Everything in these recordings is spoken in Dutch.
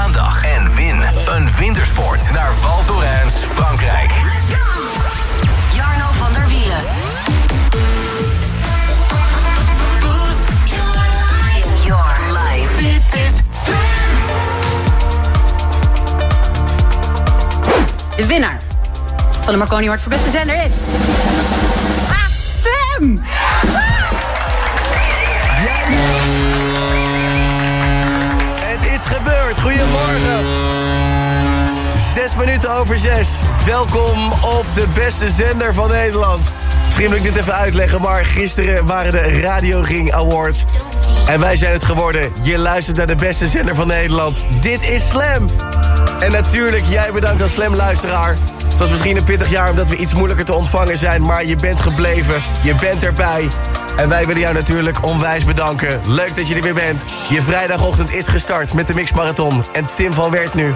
maandag en win een wintersport naar Val Thorens, Frankrijk. Jarno van der Wielen. Your life. De winnaar van de Marconi Award voor beste zender is... Ah, Sam! Goedemorgen. Zes minuten over zes. Welkom op de beste zender van Nederland. Misschien moet ik dit even uitleggen, maar gisteren waren de Radio Ring Awards. En wij zijn het geworden. Je luistert naar de beste zender van Nederland. Dit is Slam. En natuurlijk, jij bedankt als Slam-luisteraar. Het was misschien een pittig jaar omdat we iets moeilijker te ontvangen zijn... maar je bent gebleven, je bent erbij. En wij willen jou natuurlijk onwijs bedanken. Leuk dat je er weer bent. Je vrijdagochtend is gestart met de Mix Marathon. En Tim van Wert nu.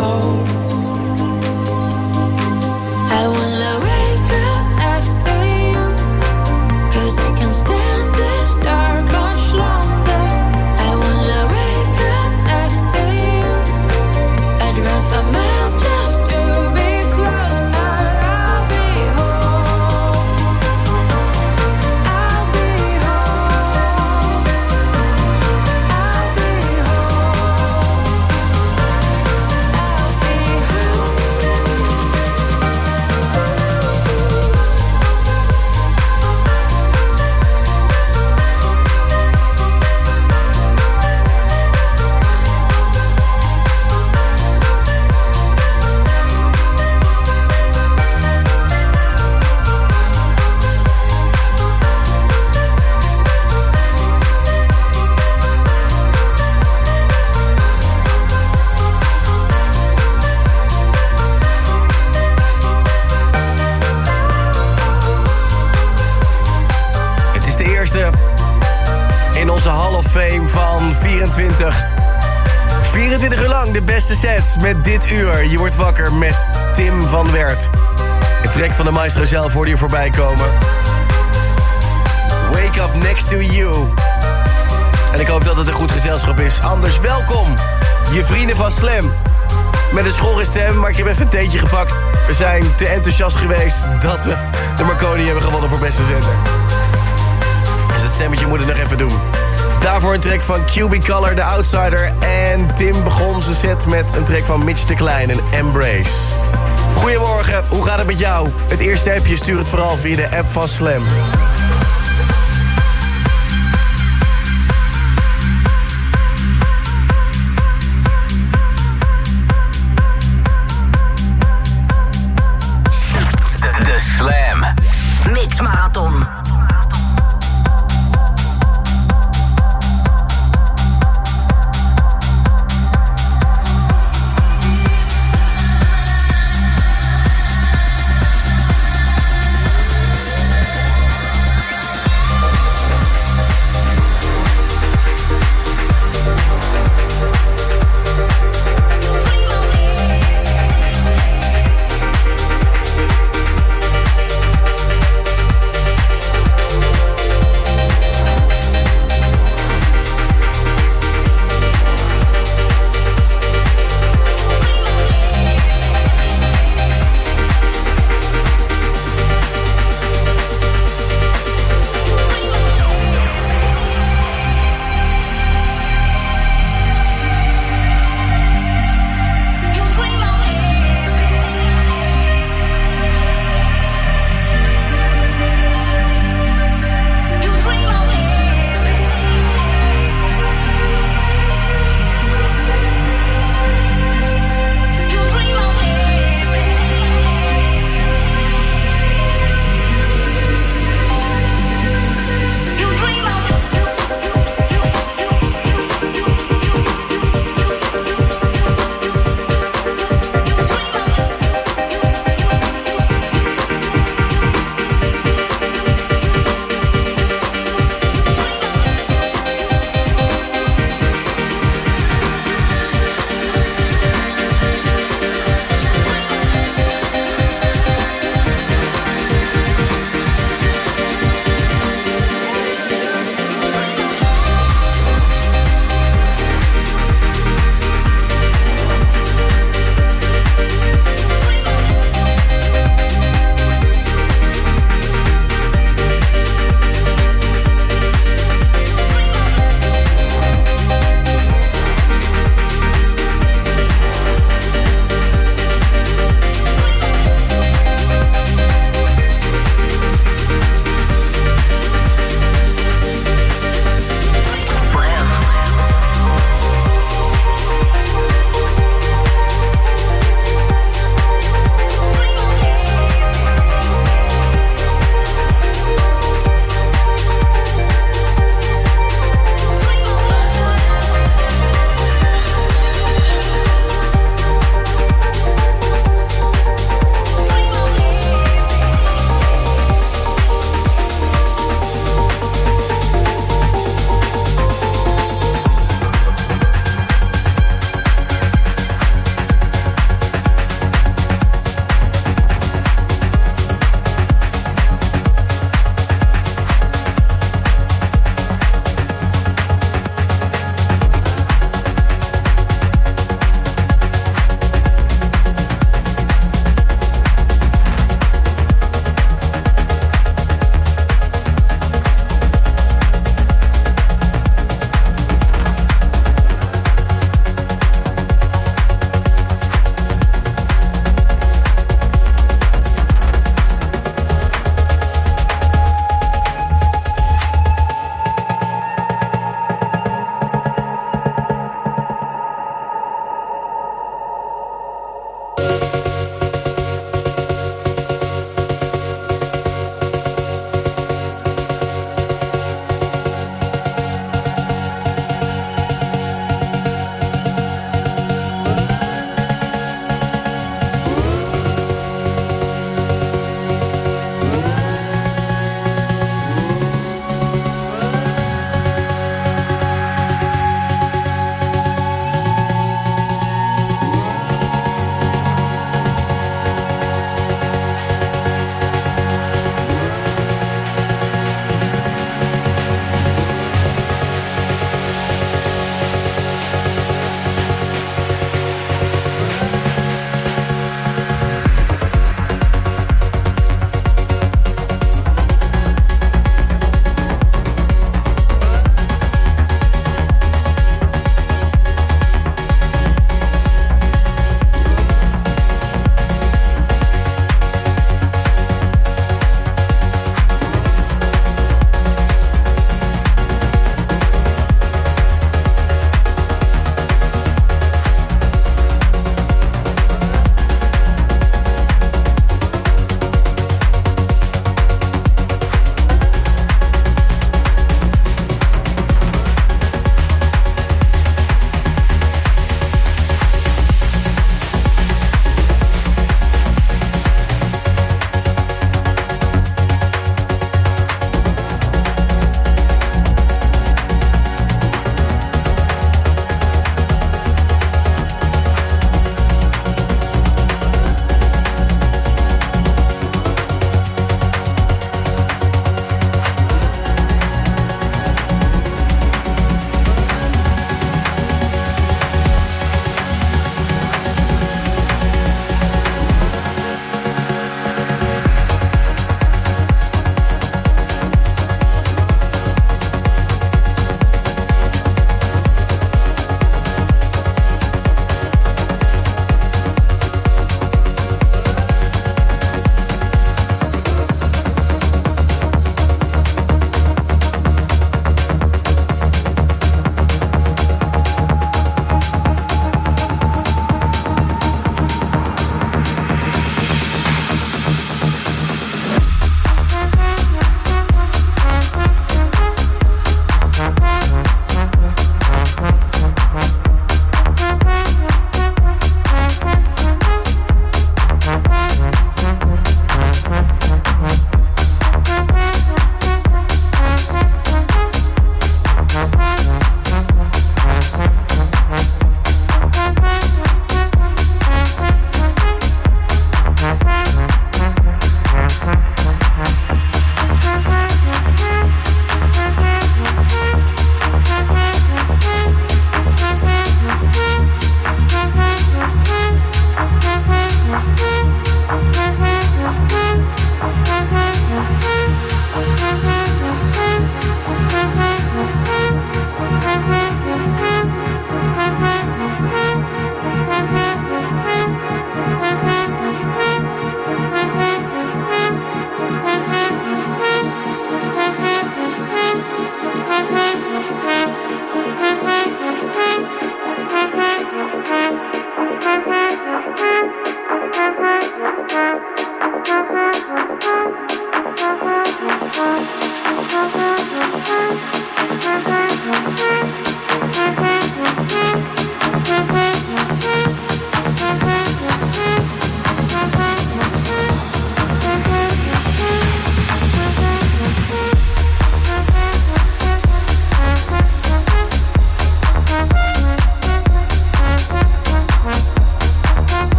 Oh. Met dit uur. Je wordt wakker met Tim van Wert. Het trek van de maestro zelf hoorde je voorbij komen. Wake up next to you. En ik hoop dat het een goed gezelschap is. Anders welkom, je vrienden van Slam. Met een schorre stem, maar ik heb even een theetje gepakt. We zijn te enthousiast geweest dat we de Marconi hebben gewonnen voor beste zender. Dus het stemmetje moet het nog even doen. Daarvoor een track van Cubic Color, de Outsider. En Tim begon zijn set met een track van Mitch de Klein, een Embrace. Goedemorgen, hoe gaat het met jou? Het eerste appje stuur het vooral via de app van Slam.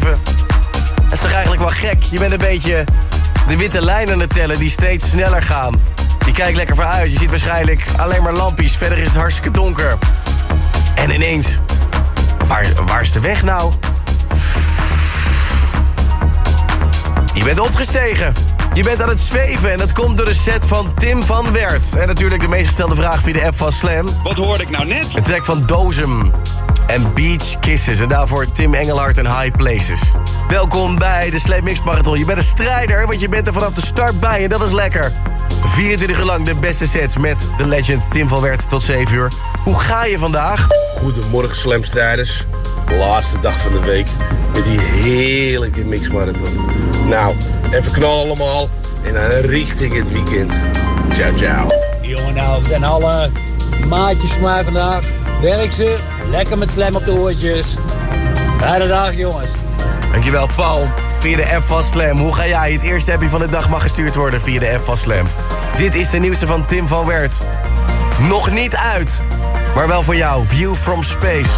Dat is toch eigenlijk wel gek? Je bent een beetje de witte lijnen aan het tellen die steeds sneller gaan. Je kijkt lekker vooruit. Je ziet waarschijnlijk alleen maar lampjes. Verder is het hartstikke donker. En ineens... Waar, waar is de weg nou? Je bent opgestegen. Je bent aan het zweven en dat komt door de set van Tim van Wert. En natuurlijk de meest gestelde vraag via de app van Slam. Wat hoorde ik nou net? Een track van Dozem en Beach Kisses. En daarvoor Tim Engelhard en High Places. Welkom bij de Slam Mix Marathon. Je bent een strijder, want je bent er vanaf de start bij en dat is lekker. 24 uur lang de beste sets met de legend Tim van Wert tot 7 uur. Hoe ga je vandaag? Goedemorgen Slamstrijders. Laatste dag van de week met die heerlijke mixmarathon. Nou, even knallen allemaal en dan richting het weekend. Ciao, ciao. Jongen nou, en alle maatjes van mij vandaag. Werk ze, lekker met slam op de oortjes. Fijne dag jongens. Dankjewel Paul. Via de app van Slam. Hoe ga jij? Het eerste appje van de dag mag gestuurd worden via de app van Slam. Dit is de nieuwste van Tim van Wert. Nog niet uit, maar wel voor jou. View from Space.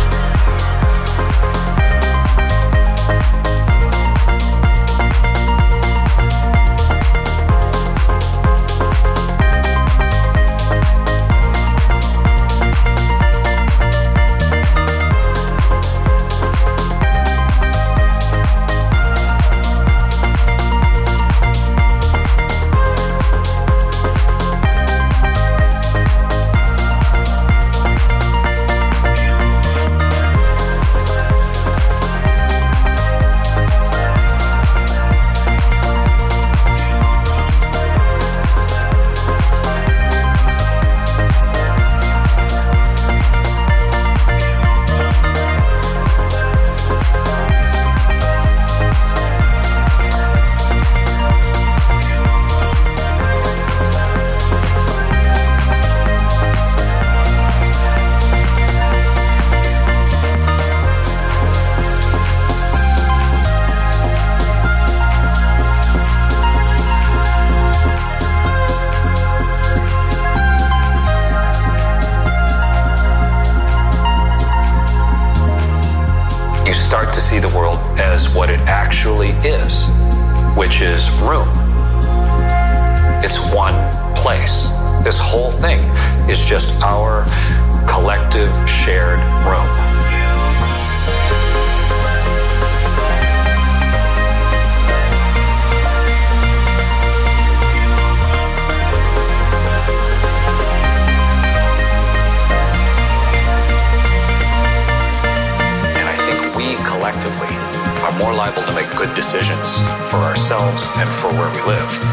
And for where we live.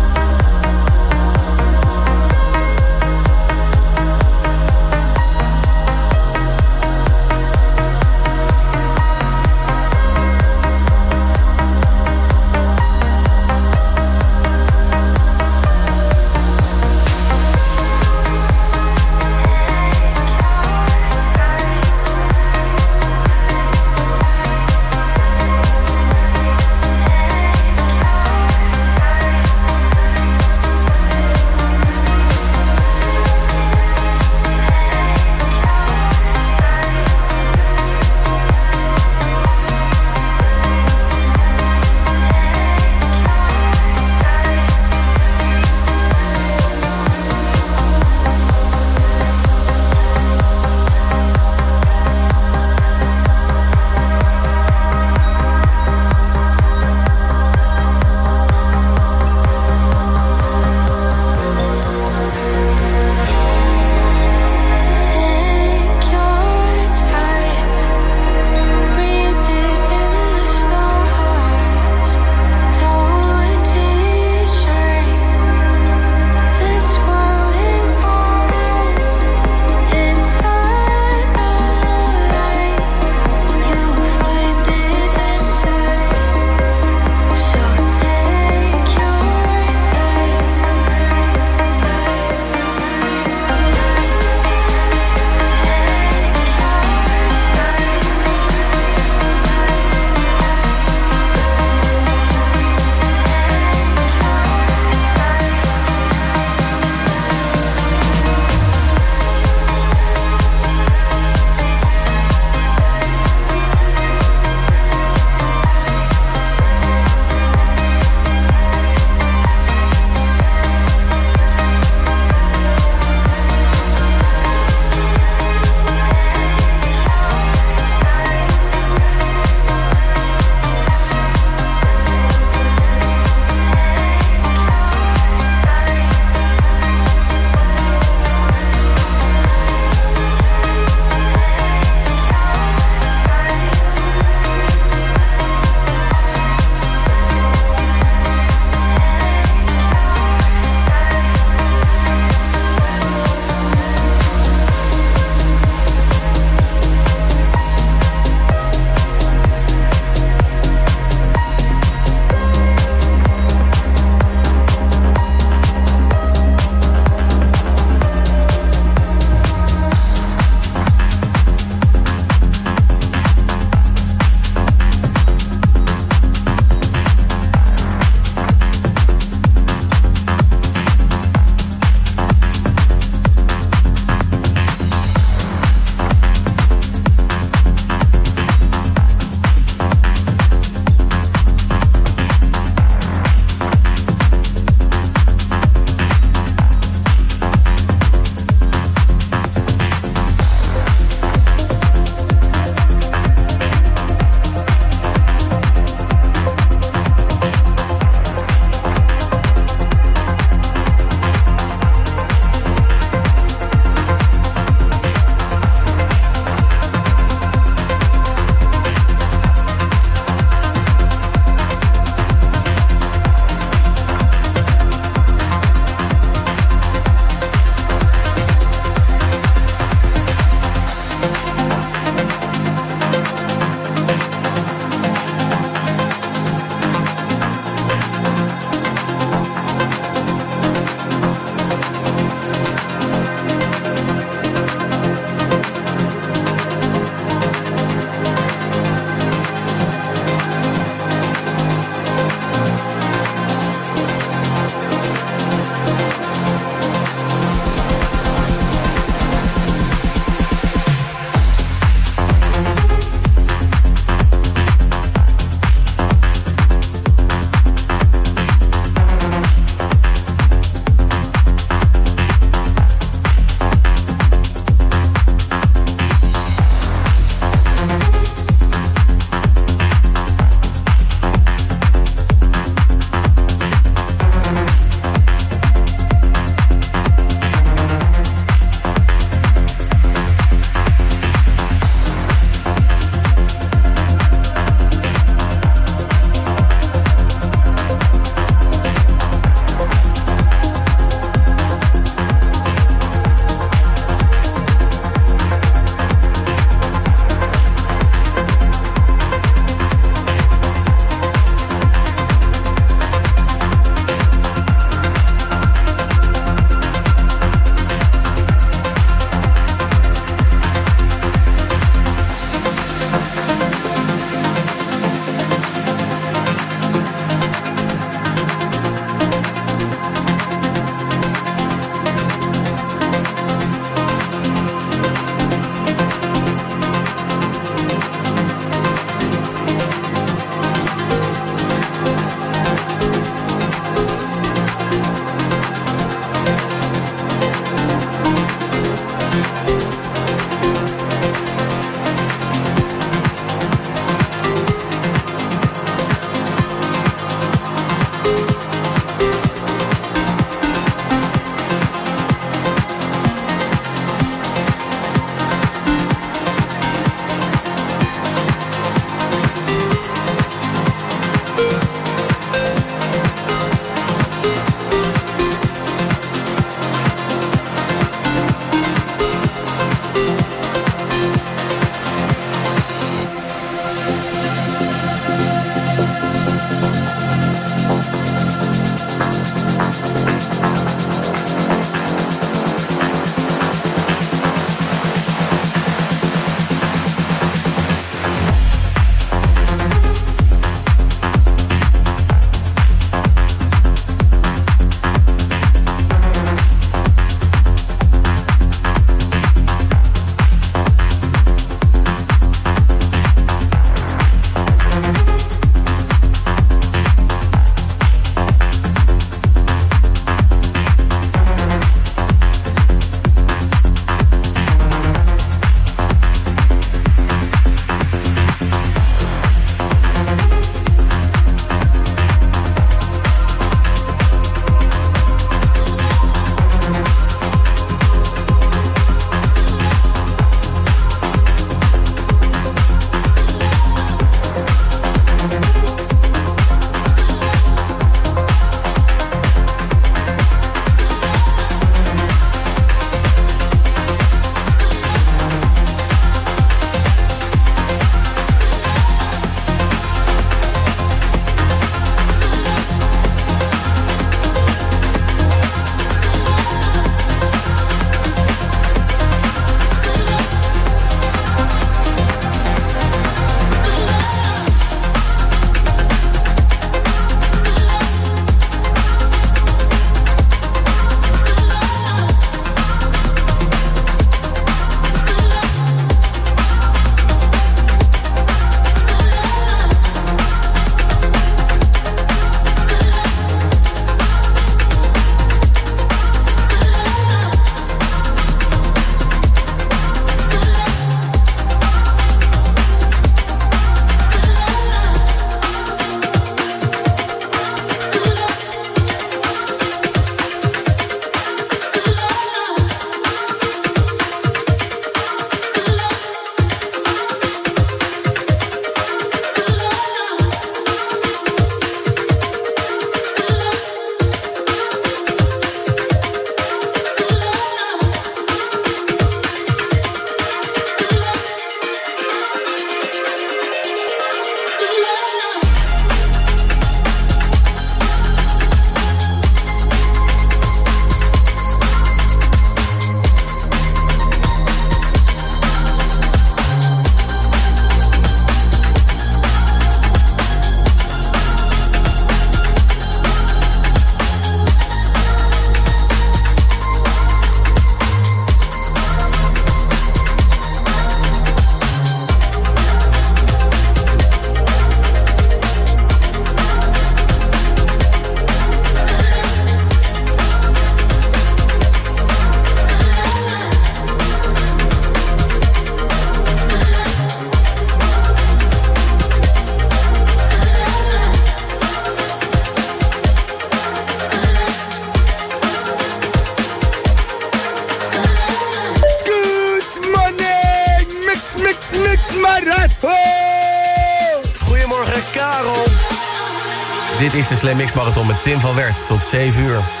Is de Slam Mix Marathon met Tim van Wert tot 7 uur.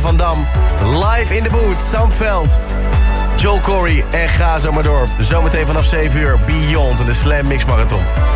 Van Dam. Live in de boot. Sam Veld. Joel Corey en ga zo maar door. Zometeen vanaf 7 uur. Beyond de Slam Mix Marathon.